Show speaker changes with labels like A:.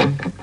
A: Mm-hmm.